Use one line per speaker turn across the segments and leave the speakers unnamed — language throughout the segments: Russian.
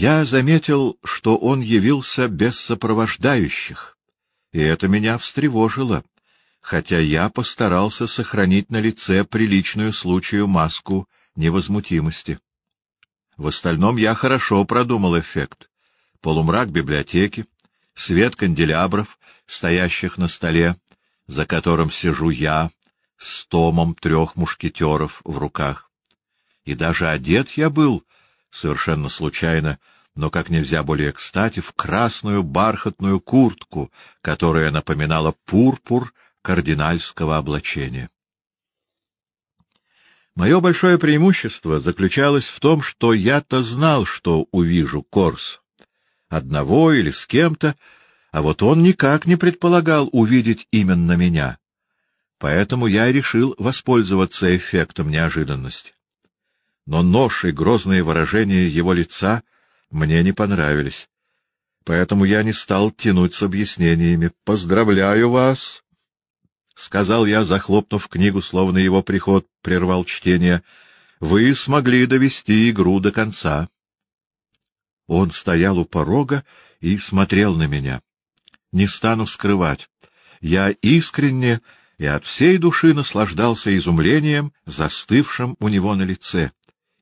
Я заметил, что он явился без сопровождающих, и это меня встревожило, хотя я постарался сохранить на лице приличную случаю маску невозмутимости. В остальном я хорошо продумал эффект. Полумрак библиотеки, свет канделябров, стоящих на столе, за которым сижу я, с томом трех мушкетеров в руках. И даже одет я был, совершенно случайно, но как нельзя более кстати, в красную бархатную куртку, которая напоминала пурпур кардинальского облачения. Мое большое преимущество заключалось в том, что я-то знал, что увижу Корс. Одного или с кем-то, а вот он никак не предполагал увидеть именно меня. Поэтому я решил воспользоваться эффектом неожиданности. Но нож и грозные выражения его лица мне не понравились. Поэтому я не стал тянуть с объяснениями. «Поздравляю вас!» — сказал я, захлопнув книгу, словно его приход прервал чтение. «Вы смогли довести игру до конца». Он стоял у порога и смотрел на меня. Не стану скрывать. Я искренне и от всей души наслаждался изумлением, застывшим у него на лице.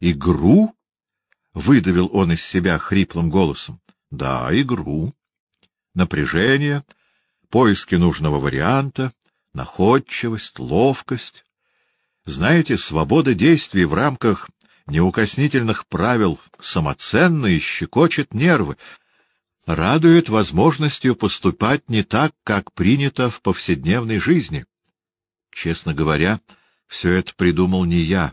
«Игру?» — выдавил он из себя хриплым голосом. «Да, игру. Напряжение, поиски нужного варианта, находчивость, ловкость. Знаете, свобода действий в рамках неукоснительных правил самоценно и щекочет нервы, радует возможностью поступать не так, как принято в повседневной жизни. Честно говоря, все это придумал не я,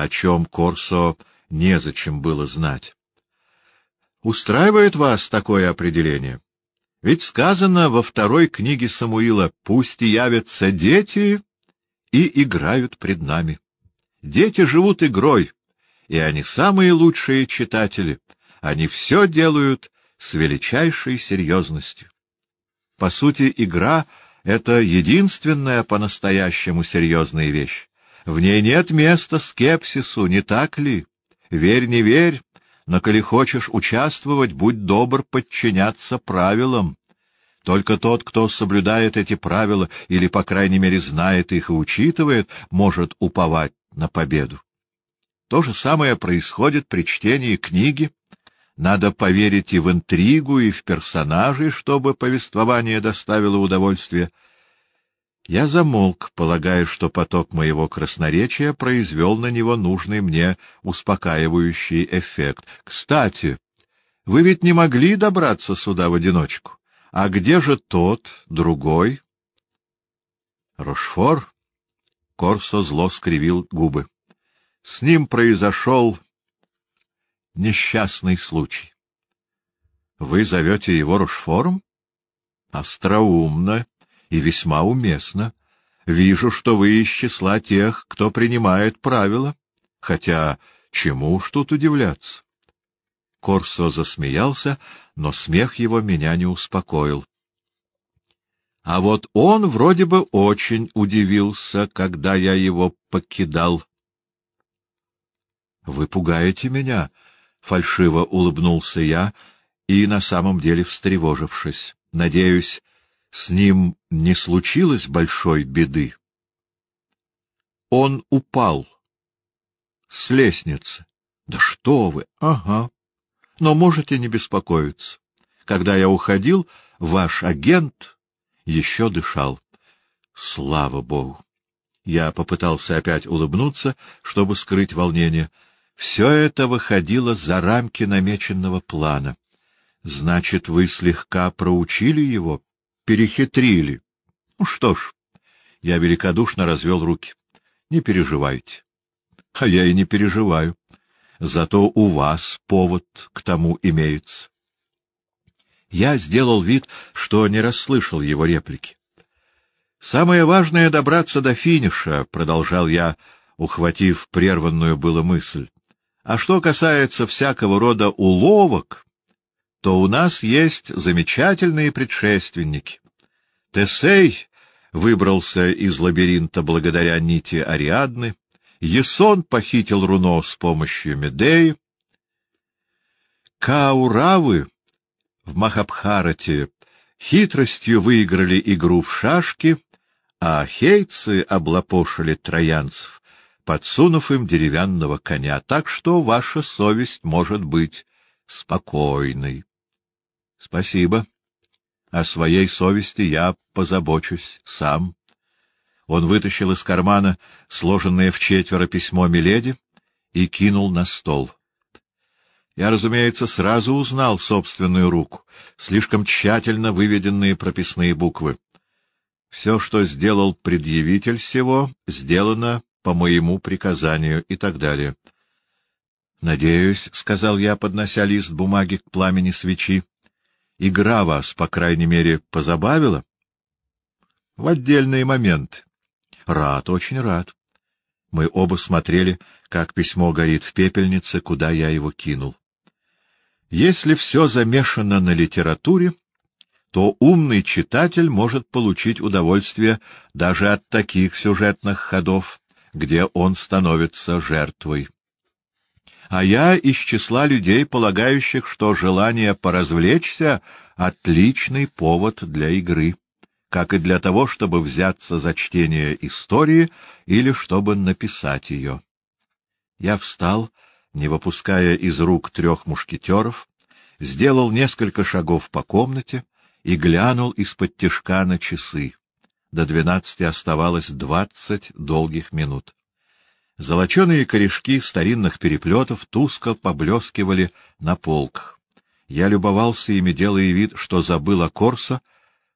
о чем Корсо незачем было знать. Устраивает вас такое определение? Ведь сказано во второй книге Самуила «Пусть явятся дети и играют пред нами». Дети живут игрой, и они самые лучшие читатели. Они все делают с величайшей серьезностью. По сути, игра — это единственная по-настоящему серьезная вещь. В ней нет места скепсису, не так ли? Верь, не верь, но коли хочешь участвовать, будь добр подчиняться правилам. Только тот, кто соблюдает эти правила, или, по крайней мере, знает их и учитывает, может уповать на победу. То же самое происходит при чтении книги надо поверить и в интригу, и в персонажей, чтобы повествование доставило удовольствие. Я замолк, полагая, что поток моего красноречия произвел на него нужный мне успокаивающий эффект. Кстати, вы ведь не могли добраться сюда в одиночку. А где же тот, другой? Рошфор? Корсо зло скривил губы. С ним произошел несчастный случай. Вы зовете его Рушфором? Остроумно и весьма уместно. Вижу, что вы из числа тех, кто принимает правила. Хотя чему уж тут удивляться? Корсо засмеялся, но смех его меня не успокоил. А вот он вроде бы очень удивился, когда я его покидал. — Вы пугаете меня, — фальшиво улыбнулся я и, на самом деле встревожившись, надеюсь, с ним не случилось большой беды. Он упал. С лестницы. Да что вы! Ага. Но можете не беспокоиться. Когда я уходил, ваш агент еще дышал. Слава богу! Я попытался опять улыбнуться, чтобы скрыть волнение — все это выходило за рамки намеченного плана. Значит, вы слегка проучили его, перехитрили. Ну что ж, я великодушно развел руки. Не переживайте. А я и не переживаю. Зато у вас повод к тому имеется. Я сделал вид, что не расслышал его реплики. «Самое важное — добраться до финиша», — продолжал я, ухватив прерванную было мысль. А что касается всякого рода уловок, то у нас есть замечательные предшественники. Тесей выбрался из лабиринта благодаря нити Ариадны, Есон похитил руно с помощью Медеи. Кауравы в Махабхарате хитростью выиграли игру в шашки, а хейцы облапошили троянцев, подсунув им деревянного коня, так что ваша совесть может быть спокойной. — Спасибо. О своей совести я позабочусь сам. Он вытащил из кармана сложенное в четверо письмо Миледи и кинул на стол. Я, разумеется, сразу узнал собственную руку, слишком тщательно выведенные прописные буквы. Все, что сделал предъявитель всего, сделано по моему приказанию и так далее. — Надеюсь, — сказал я, поднося лист бумаги к пламени свечи, — игра вас, по крайней мере, позабавила? — В отдельные моменты. — Рад, очень рад. Мы оба смотрели, как письмо горит в пепельнице, куда я его кинул. Если все замешано на литературе, то умный читатель может получить удовольствие даже от таких сюжетных ходов, где он становится жертвой. А я из числа людей, полагающих, что желание поразвлечься — отличный повод для игры, как и для того, чтобы взяться за чтение истории или чтобы написать ее. Я встал не выпуская из рук трех мушкетеров, сделал несколько шагов по комнате и глянул из-под тишка на часы. До двенадцати оставалось двадцать долгих минут. Золоченые корешки старинных переплетов тускло поблескивали на полках. Я любовался ими, делая вид, что забыл о Корсо,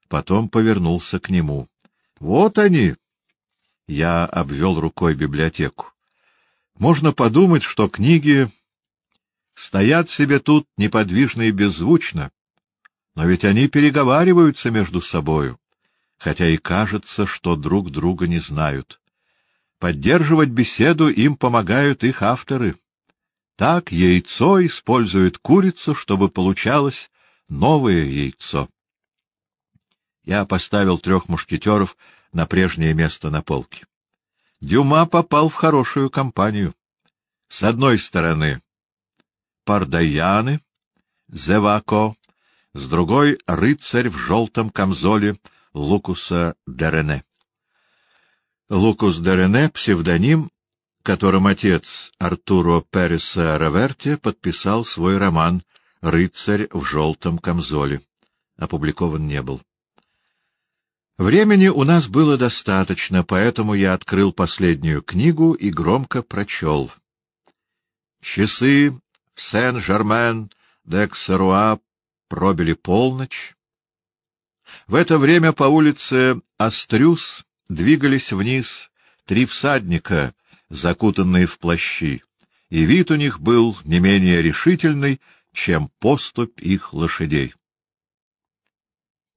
потом повернулся к нему. — Вот они! Я обвел рукой библиотеку. Можно подумать, что книги стоят себе тут неподвижно и беззвучно, но ведь они переговариваются между собою, хотя и кажется, что друг друга не знают. Поддерживать беседу им помогают их авторы. Так яйцо использует курицу, чтобы получалось новое яйцо. Я поставил трех мушкетеров на прежнее место на полке. Дюма попал в хорошую компанию. С одной стороны Пардаяны, Зевако, с другой — рыцарь в желтом камзоле Лукуса Дерене. Лукус Дерене — псевдоним, которым отец Артуро Переса Раверти подписал свой роман «Рыцарь в желтом камзоле». Опубликован не был. Времени у нас было достаточно, поэтому я открыл последнюю книгу и громко прочел. Часы в Сен-Жермен-де-Ксеруа пробили полночь. В это время по улице Астрюс двигались вниз три всадника, закутанные в плащи, и вид у них был не менее решительный, чем поступь их лошадей.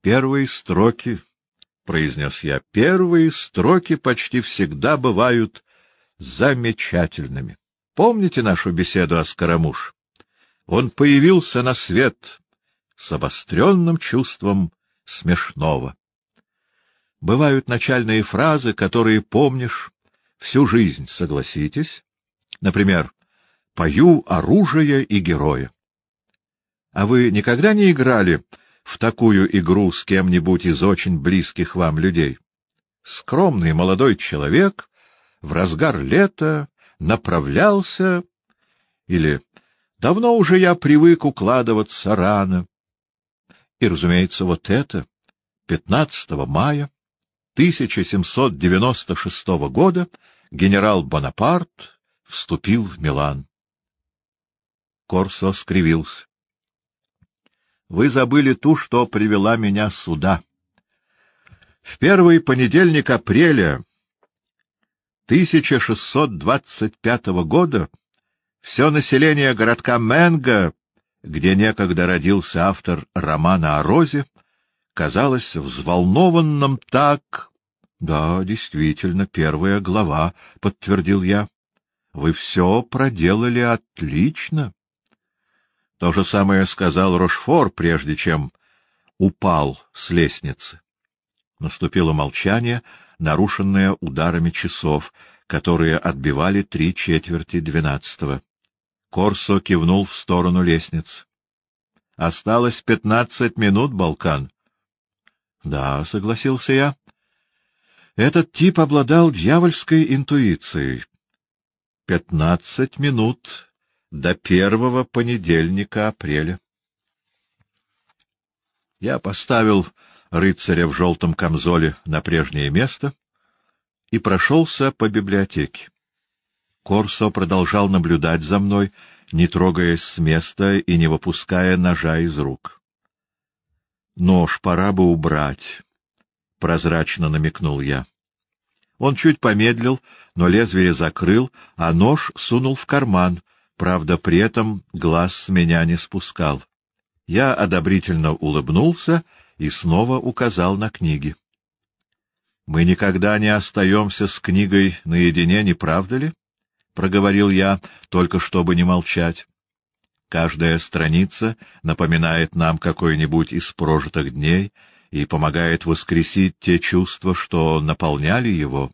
Первые строки произнес я, — первые строки почти всегда бывают замечательными. Помните нашу беседу о Скоромуш? Он появился на свет с обостренным чувством смешного. Бывают начальные фразы, которые помнишь всю жизнь, согласитесь? Например, «Пою оружие и героя». А вы никогда не играли в такую игру с кем-нибудь из очень близких вам людей. Скромный молодой человек в разгар лета направлялся или «давно уже я привык укладываться рано». И, разумеется, вот это, 15 мая 1796 года, генерал Бонапарт вступил в Милан. Корсо скривился. Вы забыли ту, что привела меня сюда. В первый понедельник апреля 1625 года все население городка Менго, где некогда родился автор романа о Розе, казалось взволнованным так... — Да, действительно, первая глава, — подтвердил я. — Вы все проделали отлично. То же самое сказал Рошфор, прежде чем упал с лестницы. Наступило молчание, нарушенное ударами часов, которые отбивали три четверти двенадцатого. Корсо кивнул в сторону лестницы. Осталось пятнадцать минут, Балкан. — Да, — согласился я. Этот тип обладал дьявольской интуицией. Пятнадцать минут до первого понедельника апреля. Я поставил рыцаря в желтом камзоле на прежнее место и прошелся по библиотеке. Корсо продолжал наблюдать за мной, не трогаясь с места и не выпуская ножа из рук. «Нож пора бы убрать», — прозрачно намекнул я. Он чуть помедлил, но лезвие закрыл, а нож сунул в карман, правда, при этом глаз с меня не спускал. Я одобрительно улыбнулся и снова указал на книги. Мы никогда не остаемся с книгой наедине, не правда ли? — проговорил я, только чтобы не молчать. Каждая страница напоминает нам какой-нибудь из прожитых дней и помогает воскресить те чувства, что наполняли его.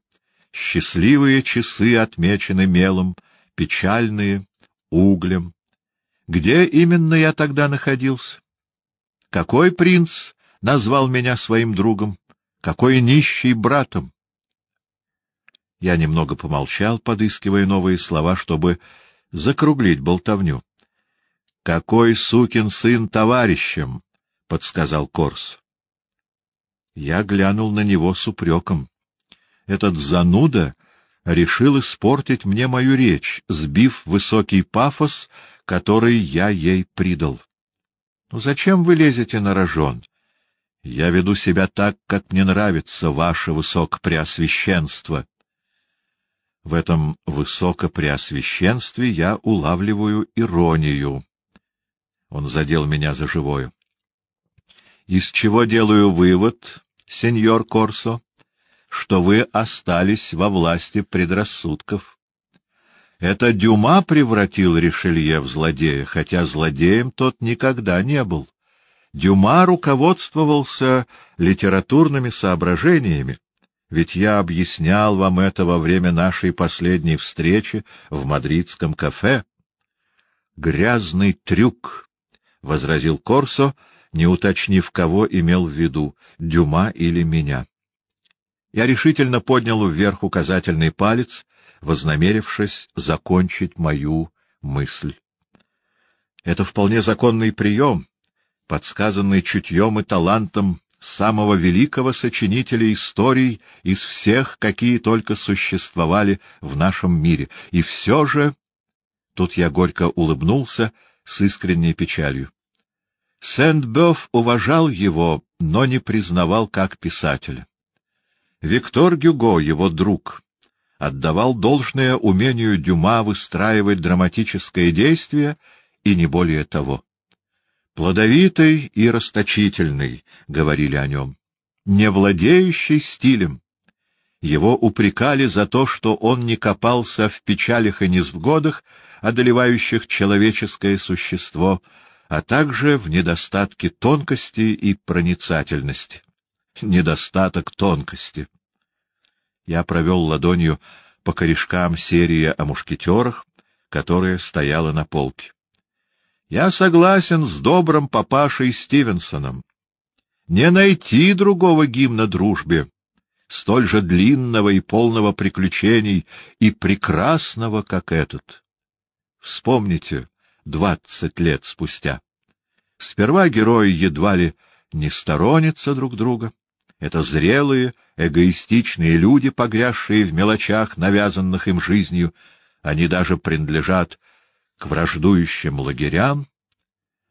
Счастливые часы отмечены мелом, печальные — углем. Где именно я тогда находился? Какой принц назвал меня своим другом? Какой нищий братом! Я немного помолчал, подыскивая новые слова, чтобы закруглить болтовню. — Какой сукин сын товарищем! — подсказал Корс. Я глянул на него с упреком. Этот зануда решил испортить мне мою речь, сбив высокий пафос, который я ей придал. — Ну зачем вы лезете на рожон? Я веду себя так, как мне нравится, ваше высокопреосвященство. В этом высокопреосвященстве я улавливаю иронию. Он задел меня за живое. Из чего делаю вывод, сеньор Корсо, что вы остались во власти предрассудков. Это Дюма превратил Ришелье в злодея, хотя злодеем тот никогда не был. Дюма руководствовался литературными соображениями, ведь я объяснял вам это во время нашей последней встречи в мадридском кафе. — Грязный трюк, — возразил Корсо, не уточнив, кого имел в виду, Дюма или меня. Я решительно поднял вверх указательный палец, вознамерившись закончить мою мысль. Это вполне законный прием, подсказанный чутьем и талантом самого великого сочинителя историй из всех, какие только существовали в нашем мире. И все же... Тут я горько улыбнулся с искренней печалью. Сент-Бёв уважал его, но не признавал как писателя. Виктор Гюго, его друг, отдавал должное умению Дюма выстраивать драматическое действие и не более того. Плодовитый и расточительный, — говорили о нем, — не владеющий стилем. Его упрекали за то, что он не копался в печалях и несвгодах, одолевающих человеческое существо, а также в недостатке тонкости и проницательности. Недостаток тонкости. Я провел ладонью по корешкам серии о мушкетерах, которая стояла на полке. Я согласен с добрым папашей Стивенсоном. Не найти другого гимна дружбе, столь же длинного и полного приключений и прекрасного, как этот. Вспомните, двадцать лет спустя. Сперва герои едва ли не сторонятся друг друга. Это зрелые, эгоистичные люди, погрязшие в мелочах, навязанных им жизнью. Они даже принадлежат к враждующим лагерям,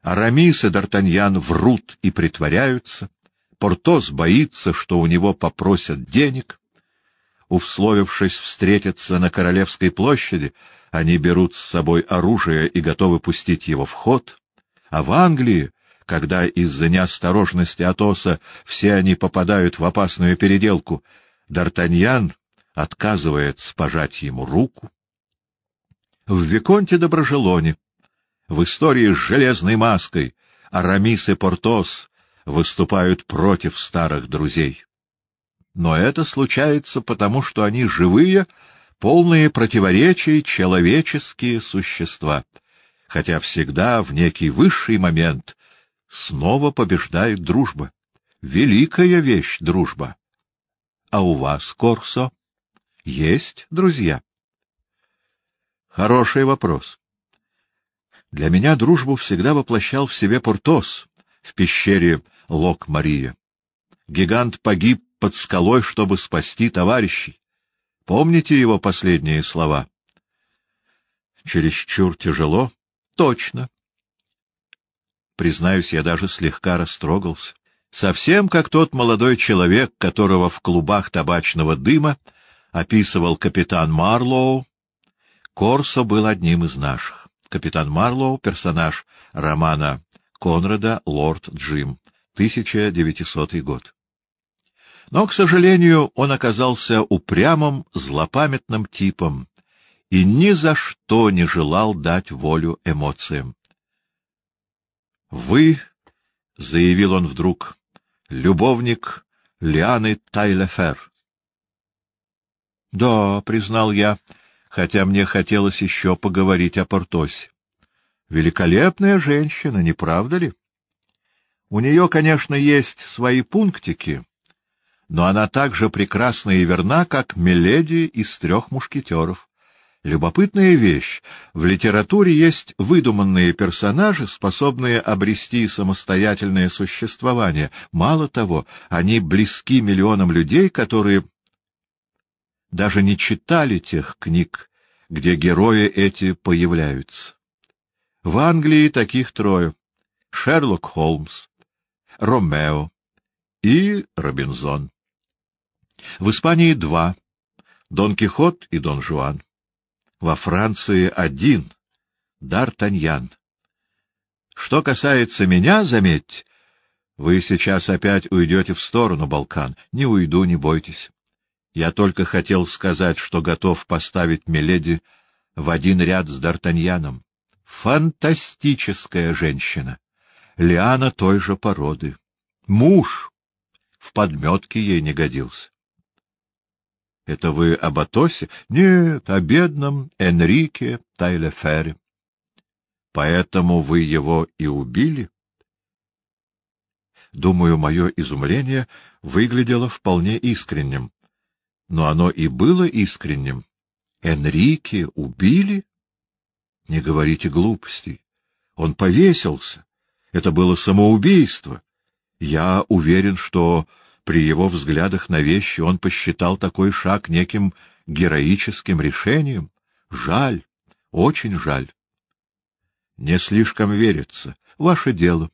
Арамис и Д'Артаньян врут и притворяются, Портос боится, что у него попросят денег. Условившись встретиться на Королевской площади, они берут с собой оружие и готовы пустить его в ход. А в Англии, когда из-за неосторожности Атоса все они попадают в опасную переделку, Д'Артаньян отказывается пожать ему руку в Виконте Доброжелоне, в истории с железной маской, Арамис и Портос выступают против старых друзей. Но это случается потому, что они живые, полные противоречий человеческие существа, хотя всегда в некий высший момент снова побеждает дружба. Великая вещь — дружба. А у вас, Корсо, есть друзья? Хороший вопрос. Для меня дружбу всегда воплощал в себе Портос в пещере Лок-Мария. Гигант погиб под скалой, чтобы спасти товарищей. Помните его последние слова? Чересчур тяжело? Точно. Признаюсь, я даже слегка растрогался. Совсем как тот молодой человек, которого в клубах табачного дыма описывал капитан Марлоу. Корсо был одним из наших. Капитан Марлоу — персонаж романа Конрада «Лорд Джим», 1900 год. Но, к сожалению, он оказался упрямым, злопамятным типом и ни за что не желал дать волю эмоциям. «Вы», — заявил он вдруг, — «любовник Лианы Тайлефер». «Да», — признал я, хотя мне хотелось еще поговорить о Портосе. «Великолепная женщина, не правда ли? У нее, конечно, есть свои пунктики» но она так же прекрасна и верна, как Меледи из трех мушкетеров. Любопытная вещь. В литературе есть выдуманные персонажи, способные обрести самостоятельное существование. Мало того, они близки миллионам людей, которые даже не читали тех книг, где герои эти появляются. В Англии таких трое. Шерлок Холмс, Ромео и Робинзон. В Испании два — Дон Кихот и Дон Жуан. Во Франции один — Д'Артаньян. Что касается меня, заметьте, вы сейчас опять уйдете в сторону, Балкан. Не уйду, не бойтесь. Я только хотел сказать, что готов поставить Миледи в один ряд с Д'Артаньяном. Фантастическая женщина. Лиана той же породы. Муж в подметке ей не годился. — Это вы об Атосе? — Нет, о бедном Энрике Тайлефере. — Поэтому вы его и убили? Думаю, мое изумление выглядело вполне искренним. Но оно и было искренним. Энрике убили? Не говорите глупостей. Он повесился. Это было самоубийство. Я уверен, что при его взглядах на вещи он посчитал такой шаг неким героическим решением. Жаль, очень жаль. Не слишком верится. Ваше дело.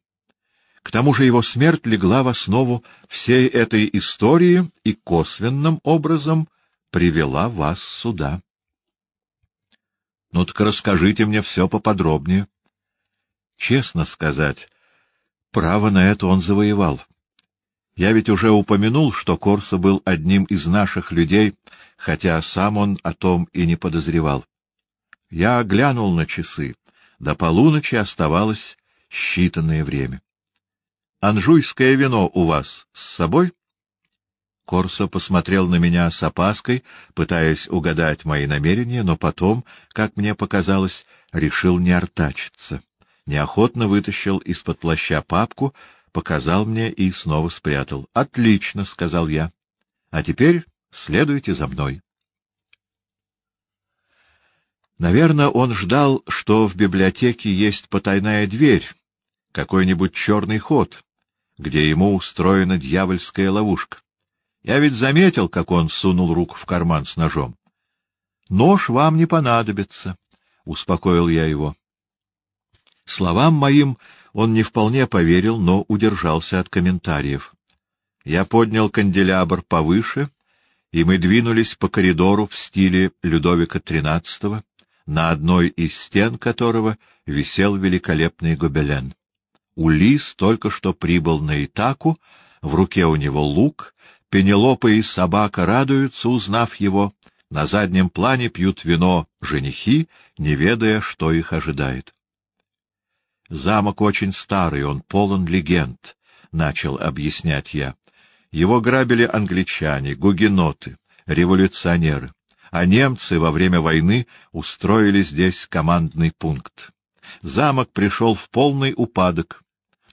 К тому же его смерть легла в основу всей этой истории и косвенным образом привела вас сюда. Ну так расскажите мне все поподробнее. Честно сказать, право на это он завоевал. Я ведь уже упомянул, что Корсо был одним из наших людей, хотя сам он о том и не подозревал. Я глянул на часы. До полуночи оставалось считанное время. — Анжуйское вино у вас с собой? Корсо посмотрел на меня с опаской, пытаясь угадать мои намерения, но потом, как мне показалось, решил не артачиться. Неохотно вытащил из-под плаща папку, показал мне и снова спрятал. — Отлично, — сказал я. — А теперь следуйте за мной. Наверное, он ждал, что в библиотеке есть потайная дверь, какой-нибудь черный ход, где ему устроена дьявольская ловушка. Я ведь заметил, как он сунул руку в карман с ножом. — Нож вам не понадобится, — успокоил я его. Словам моим он не вполне поверил, но удержался от комментариев. Я поднял канделябр повыше, и мы двинулись по коридору в стиле Людовика XIII, на одной из стен которого висел великолепный гобелен. Улис только что прибыл на Итаку, в руке у него лук, Пенелопа и собака радуются, узнав его, на заднем плане пьют вино женихи, не ведая, что их ожидает. Замок очень старый, он полон легенд, — начал объяснять я. Его грабили англичане, гугеноты, революционеры, а немцы во время войны устроили здесь командный пункт. Замок пришел в полный упадок,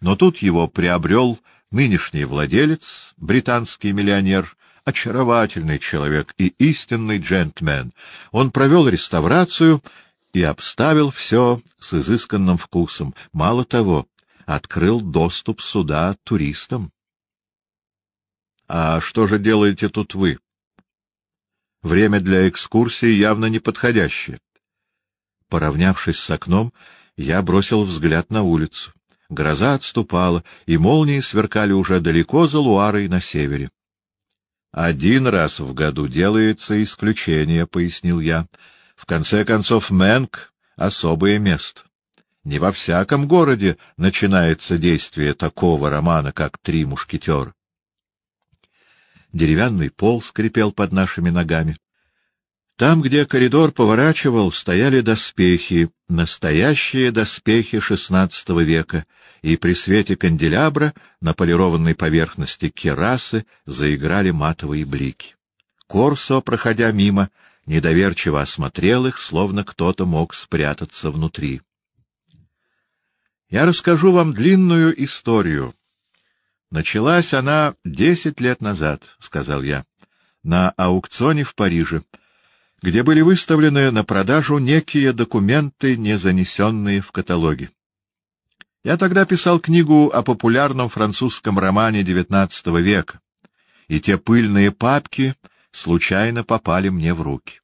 Но тут его приобрел нынешний владелец, британский миллионер, очаровательный человек и истинный джентльмен. Он провел реставрацию и обставил все с изысканным вкусом. Мало того, открыл доступ сюда туристам. — А что же делаете тут вы? Время для экскурсии явно неподходящее. Поравнявшись с окном, я бросил взгляд на улицу. Гроза отступала, и молнии сверкали уже далеко за Луарой на севере. «Один раз в году делается исключение», — пояснил я. «В конце концов, Мэнк — особое место. Не во всяком городе начинается действие такого романа, как «Три мушкетера». Деревянный пол скрипел под нашими ногами. Там, где коридор поворачивал, стояли доспехи, настоящие доспехи XVI века, и при свете канделябра на полированной поверхности керасы заиграли матовые блики. Корсо, проходя мимо, недоверчиво осмотрел их, словно кто-то мог спрятаться внутри. Я расскажу вам длинную историю. Началась она десять лет назад, — сказал я, — на аукционе в Париже — где были выставлены на продажу некие документы, не занесенные в каталоги. Я тогда писал книгу о популярном французском романе XIX века, и те пыльные папки случайно попали мне в руки.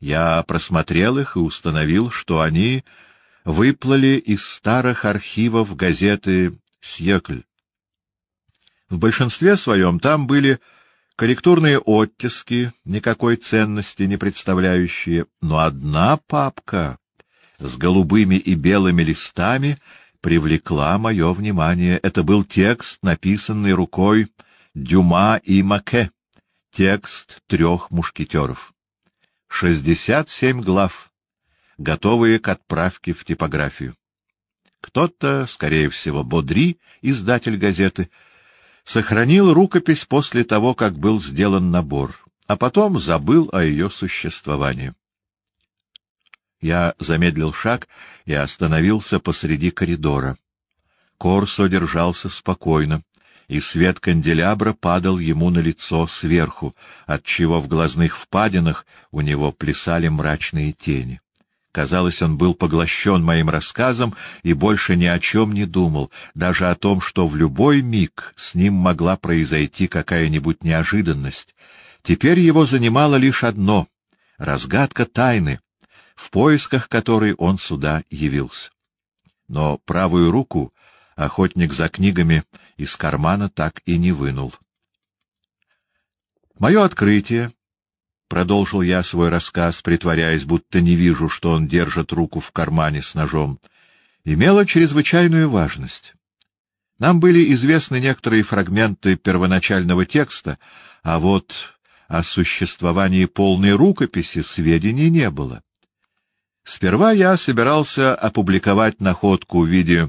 Я просмотрел их и установил, что они выплыли из старых архивов газеты «Сьекль». В большинстве своем там были корректурные оттиски, никакой ценности не представляющие, но одна папка с голубыми и белыми листами привлекла мое внимание. Это был текст, написанный рукой Дюма и Маке, текст трех мушкетеров. Шестьдесят семь глав, готовые к отправке в типографию. Кто-то, скорее всего, Бодри, издатель газеты, — сохранил рукопись после того, как был сделан набор, а потом забыл о ее существовании. Я замедлил шаг и остановился посреди коридора. Корсо держался спокойно, и свет канделябра падал ему на лицо сверху, отчего в глазных впадинах у него плясали мрачные тени. Казалось, он был поглощен моим рассказом и больше ни о чем не думал, даже о том, что в любой миг с ним могла произойти какая-нибудь неожиданность. Теперь его занимало лишь одно — разгадка тайны, в поисках которой он сюда явился. Но правую руку охотник за книгами из кармана так и не вынул. Мое открытие Продолжил я свой рассказ, притворяясь, будто не вижу, что он держит руку в кармане с ножом. Имело чрезвычайную важность. Нам были известны некоторые фрагменты первоначального текста, а вот о существовании полной рукописи сведений не было. Сперва я собирался опубликовать находку в виде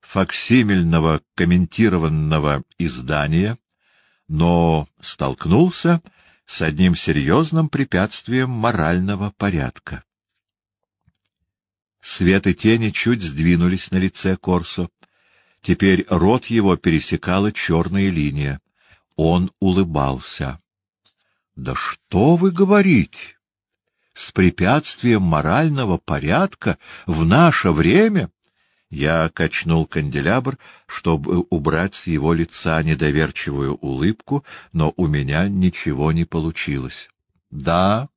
факсимильного комментированного издания, но столкнулся с одним серьезным препятствием морального порядка. Свет и тени чуть сдвинулись на лице Корсо. Теперь рот его пересекала черная линия. Он улыбался. — Да что вы говорите? С препятствием морального порядка в наше время? Я качнул канделябр, чтобы убрать с его лица недоверчивую улыбку, но у меня ничего не получилось. — Да,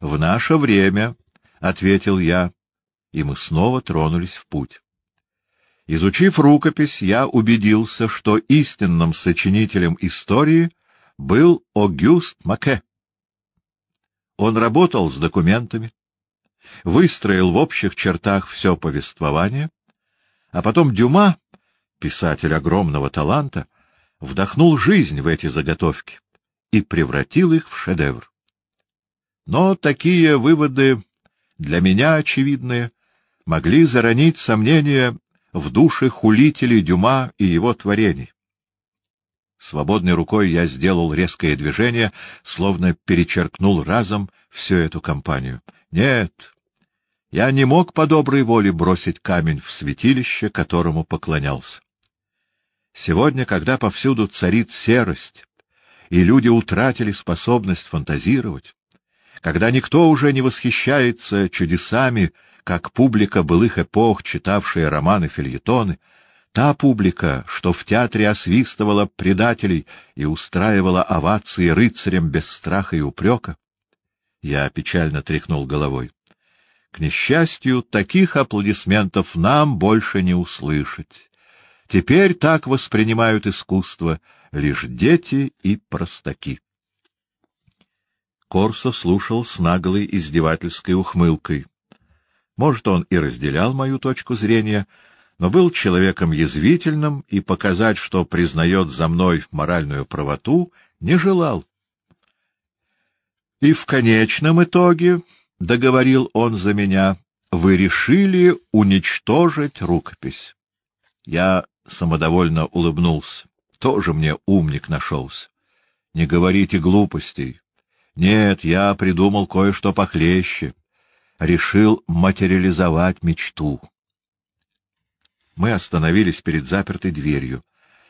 в наше время, — ответил я, и мы снова тронулись в путь. Изучив рукопись, я убедился, что истинным сочинителем истории был Огюст Маке. Он работал с документами, выстроил в общих чертах все повествование, а потом Дюма, писатель огромного таланта, вдохнул жизнь в эти заготовки и превратил их в шедевр. Но такие выводы, для меня очевидные, могли заронить сомнения в душе хулителей Дюма и его творений. Свободной рукой я сделал резкое движение, словно перечеркнул разом всю эту компанию. Нет, я не мог по доброй воле бросить камень в святилище, которому поклонялся. Сегодня, когда повсюду царит серость, и люди утратили способность фантазировать, когда никто уже не восхищается чудесами, как публика былых эпох, читавшая романы-фильетоны, та публика, что в театре освистывала предателей и устраивала овации рыцарям без страха и упрека, я печально тряхнул головой. К несчастью, таких аплодисментов нам больше не услышать. Теперь так воспринимают искусство лишь дети и простаки. Корсо слушал с наглой издевательской ухмылкой. Может, он и разделял мою точку зрения, но был человеком язвительным и показать, что признает за мной моральную правоту, не желал. И в конечном итоге, — договорил он за меня, — вы решили уничтожить рукопись. Я самодовольно улыбнулся. Тоже мне умник нашелся. Не говорите глупостей. Нет, я придумал кое-что похлеще. Решил материализовать мечту. Мы остановились перед запертой дверью.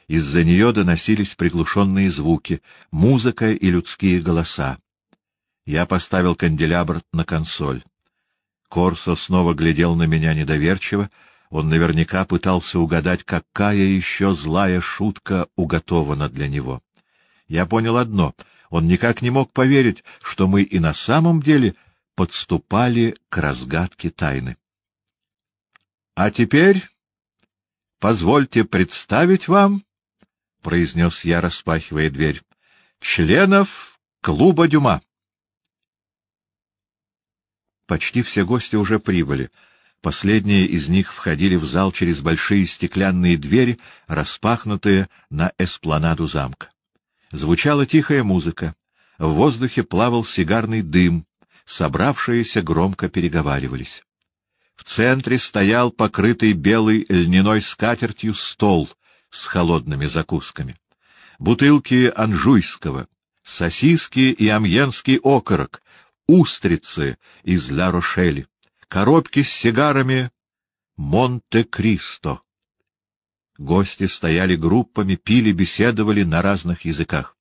Из-за нее доносились приглушенные звуки, музыка и людские голоса. Я поставил канделябр на консоль. Корсо снова глядел на меня недоверчиво, он наверняка пытался угадать, какая еще злая шутка уготована для него. Я понял одно — он никак не мог поверить, что мы и на самом деле подступали к разгадке тайны. — А теперь позвольте представить вам, — произнес я, распахивая дверь, — членов клуба Дюма. Почти все гости уже прибыли. Последние из них входили в зал через большие стеклянные двери, распахнутые на эспланаду замка. Звучала тихая музыка. В воздухе плавал сигарный дым. Собравшиеся громко переговаривались. В центре стоял покрытый белой льняной скатертью стол с холодными закусками. Бутылки анжуйского, сосиски и амьенский окорок, устрицы из Ля-Рошели коробки с сигарами «Монте-Кристо». Гости стояли группами, пили, беседовали на разных языках.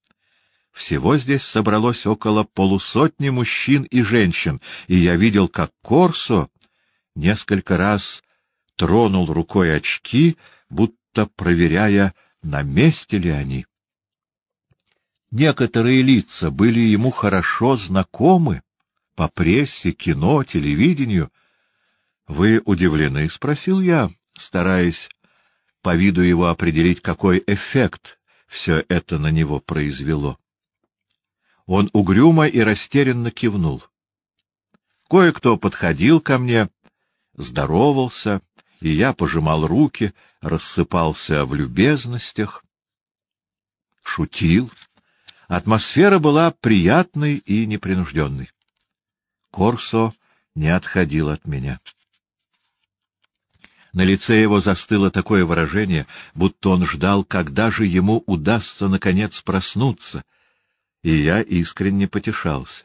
Всего здесь собралось около полусотни мужчин и женщин, и я видел, как Корсо несколько раз тронул рукой очки, будто проверяя, на месте ли они. Некоторые лица были ему хорошо знакомы, по прессе, кино, телевидению. — Вы удивлены? — спросил я, стараясь по виду его определить, какой эффект все это на него произвело. Он угрюмо и растерянно кивнул. Кое-кто подходил ко мне, здоровался, и я пожимал руки, рассыпался в любезностях, шутил. Атмосфера была приятной и непринужденной. Корсо не отходил от меня. На лице его застыло такое выражение, будто он ждал, когда же ему удастся, наконец, проснуться, и я искренне потешался.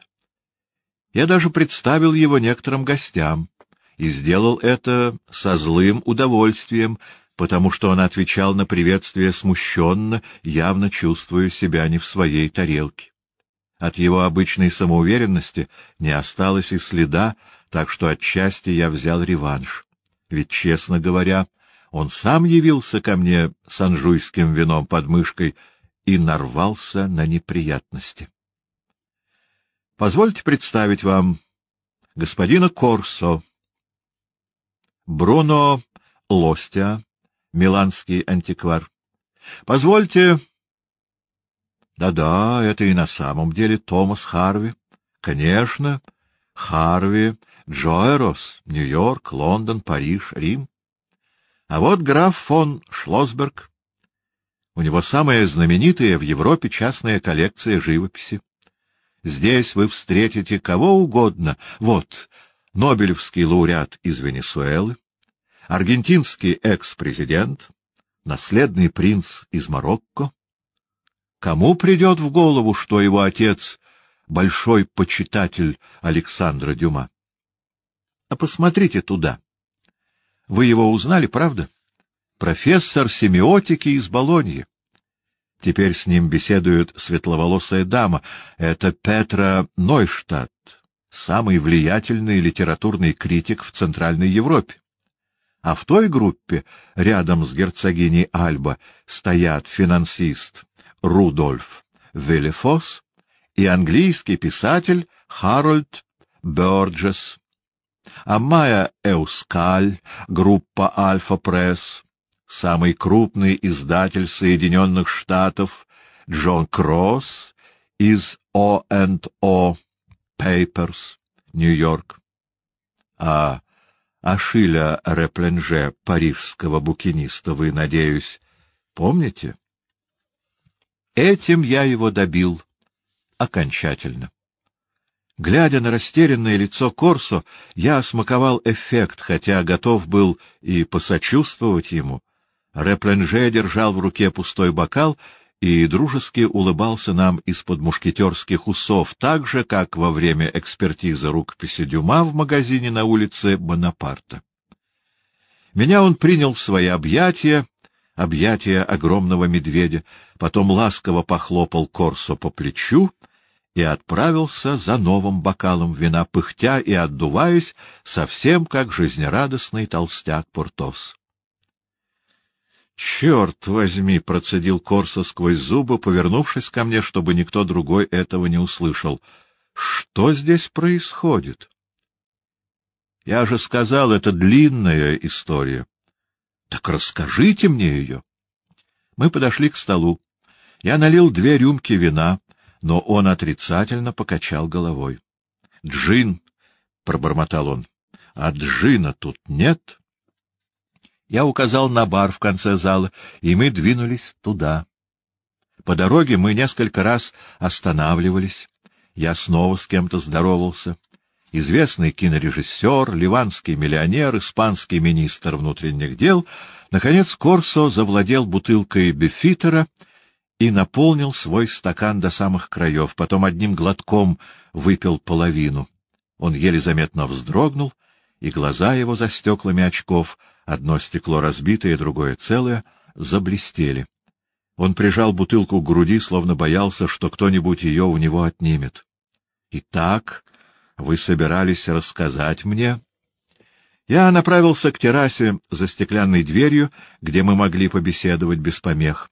Я даже представил его некоторым гостям и сделал это со злым удовольствием, потому что он отвечал на приветствие смущенно, явно чувствуя себя не в своей тарелке. От его обычной самоуверенности не осталось и следа, так что отчасти я взял реванш. Ведь, честно говоря, он сам явился ко мне с анжуйским вином под мышкой и нарвался на неприятности. Позвольте представить вам господина Корсо, Бруно Лостя, миланский антиквар. Позвольте да-да, это и на самом деле Томас Харви. Конечно, Харви, Джоэрос, Нью-Йорк, Лондон, Париж, Рим. А вот граф фон Шлосберг. У него самая знаменитая в Европе частная коллекция живописи. Здесь вы встретите кого угодно. Вот, Нобелевский лауреат из Венесуэлы, аргентинский экс-президент, наследный принц из Марокко, Кому придет в голову, что его отец — большой почитатель Александра Дюма? А посмотрите туда. Вы его узнали, правда? профессор семиотики из Болоньи. Теперь с ним беседует светловолосая дама. Это Петра Нойштадт, самый влиятельный литературный критик в Центральной Европе. А в той группе, рядом с герцогиней Альба, стоят финансист Рудольф Велефос и английский писатель Харольд Бёрджес, а Майя Эускаль, группа Альфа Пресс, самый крупный издатель Соединенных Штатов Джон Кросс из O&O Papers, Нью-Йорк, а Ашиля Репленже, парижского букиниста, вы, надеюсь, помните? Этим я его добил окончательно. Глядя на растерянное лицо Корсо, я смаковал эффект, хотя готов был и посочувствовать ему. Репленже держал в руке пустой бокал и дружески улыбался нам из-под мушкетерских усов, так же, как во время экспертизы рукописи Дюма в магазине на улице Бонапарта. Меня он принял в свои объятия, объятия огромного медведя, потом ласково похлопал Корсо по плечу и отправился за новым бокалом вина, пыхтя и отдуваясь, совсем как жизнерадостный толстяк Портос. Черт возьми, процедил Корса сквозь зубы, повернувшись ко мне, чтобы никто другой этого не услышал. Что здесь происходит? Я же сказал, это длинная история. Так расскажите мне ее. Мы подошли к столу. Я налил две рюмки вина, но он отрицательно покачал головой. Джин, пробормотал он. А джина тут нет? Я указал на бар в конце зала, и мы двинулись туда. По дороге мы несколько раз останавливались. Я снова с кем-то здоровался. Известный кинорежиссер, ливанский миллионер, испанский министр внутренних дел. Наконец Корсо завладел бутылкой бифитера и наполнил свой стакан до самых краев, потом одним глотком выпил половину. Он еле заметно вздрогнул, и глаза его за стеклами очков — Одно стекло разбитое, другое целое, заблестели. Он прижал бутылку к груди, словно боялся, что кто-нибудь ее у него отнимет. — Итак, вы собирались рассказать мне? Я направился к террасе за стеклянной дверью, где мы могли побеседовать без помех.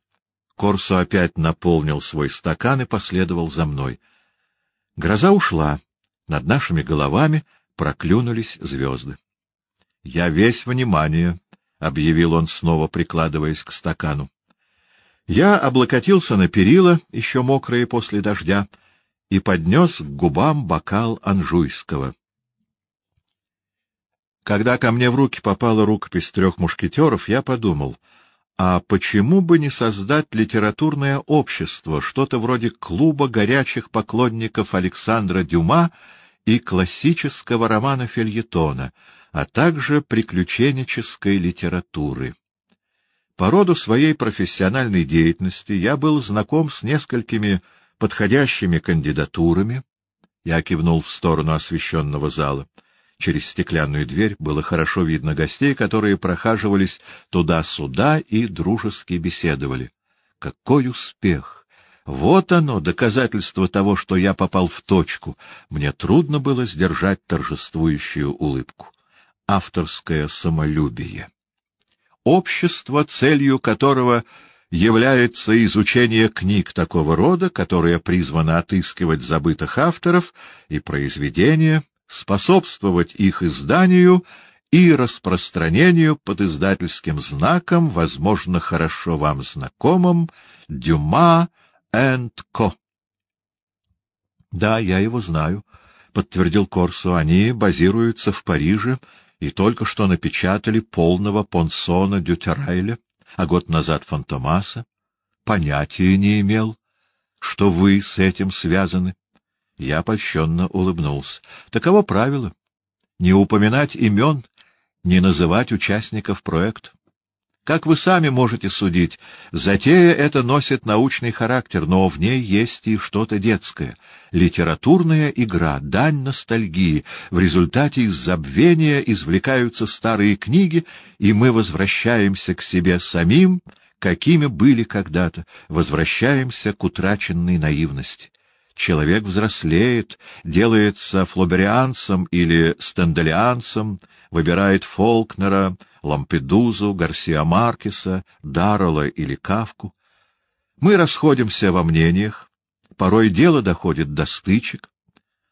Корсо опять наполнил свой стакан и последовал за мной. Гроза ушла. Над нашими головами проклюнулись звезды. — Я весь внимание, — объявил он, снова прикладываясь к стакану. Я облокотился на перила, еще мокрые после дождя, и поднес к губам бокал анжуйского. Когда ко мне в руки попала рукопись трех мушкетеров, я подумал, а почему бы не создать литературное общество, что-то вроде клуба горячих поклонников Александра Дюма и классического романа Фельетона — а также приключенческой литературы. По роду своей профессиональной деятельности я был знаком с несколькими подходящими кандидатурами. Я кивнул в сторону освещенного зала. Через стеклянную дверь было хорошо видно гостей, которые прохаживались туда-сюда и дружески беседовали. Какой успех! Вот оно, доказательство того, что я попал в точку. Мне трудно было сдержать торжествующую улыбку авторское самолюбие. Общество, целью которого является изучение книг такого рода, которое призвано отыскивать забытых авторов и произведения, способствовать их изданию и распространению под издательским знаком, возможно, хорошо вам знакомым, Дюма энд Ко. — Да, я его знаю, — подтвердил Корсо. — Они базируются в Париже и только что напечатали полного Понсона Дютерайля, а год назад Фантомаса. Понятия не имел, что вы с этим связаны. Я польщенно улыбнулся. Таково правило. Не упоминать имен, не называть участников проекта. Как вы сами можете судить, затея эта носит научный характер, но в ней есть и что-то детское. Литературная игра, дань ностальгии. В результате из забвения извлекаются старые книги, и мы возвращаемся к себе самим, какими были когда-то, возвращаемся к утраченной наивности. Человек взрослеет, делается флоберианцем или стенделианцем, выбирает Фолкнера, Лампедузу, Гарсиа Маркеса, Даррелла или Кавку. Мы расходимся во мнениях, порой дело доходит до стычек,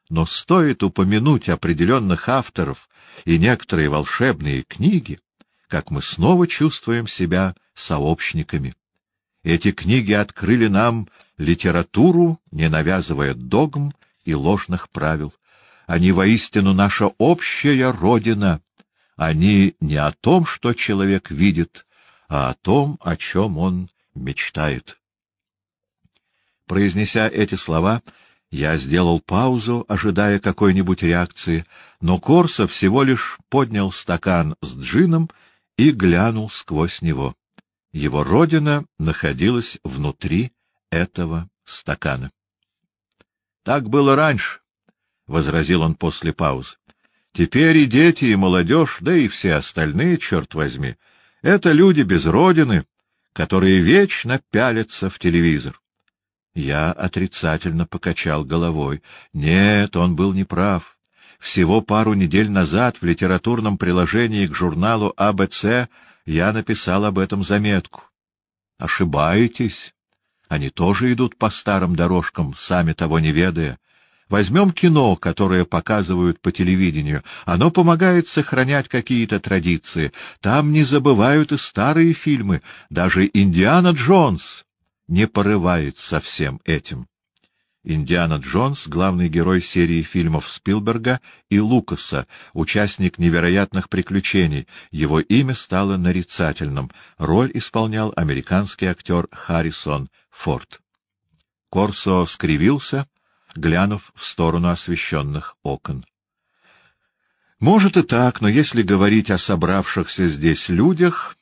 но стоит упомянуть определенных авторов и некоторые волшебные книги, как мы снова чувствуем себя сообщниками. Эти книги открыли нам литературу, не навязывая догм и ложных правил. Они воистину наша общая родина, они не о том, что человек видит, а о том, о чем он мечтает. Произнеся эти слова, я сделал паузу, ожидая какой-нибудь реакции, но Корса всего лишь поднял стакан с джином и глянул сквозь него. Его родина находилась внутри этого стакана. — Так было раньше, — возразил он после паузы. Теперь и дети, и молодежь, да и все остальные, черт возьми, это люди без родины, которые вечно пялятся в телевизор. Я отрицательно покачал головой. Нет, он был неправ. Всего пару недель назад в литературном приложении к журналу АБЦ я написал об этом заметку. Ошибаетесь. Они тоже идут по старым дорожкам, сами того не ведая. Возьмем кино, которое показывают по телевидению. Оно помогает сохранять какие-то традиции. Там не забывают и старые фильмы. Даже «Индиана Джонс» не порывает со всем этим. Индиана Джонс — главный герой серии фильмов Спилберга и Лукаса, участник невероятных приключений. Его имя стало нарицательным. Роль исполнял американский актер Харрисон Форд. Корсо скривился глянув в сторону освещенных окон. Может и так, но если говорить о собравшихся здесь людях,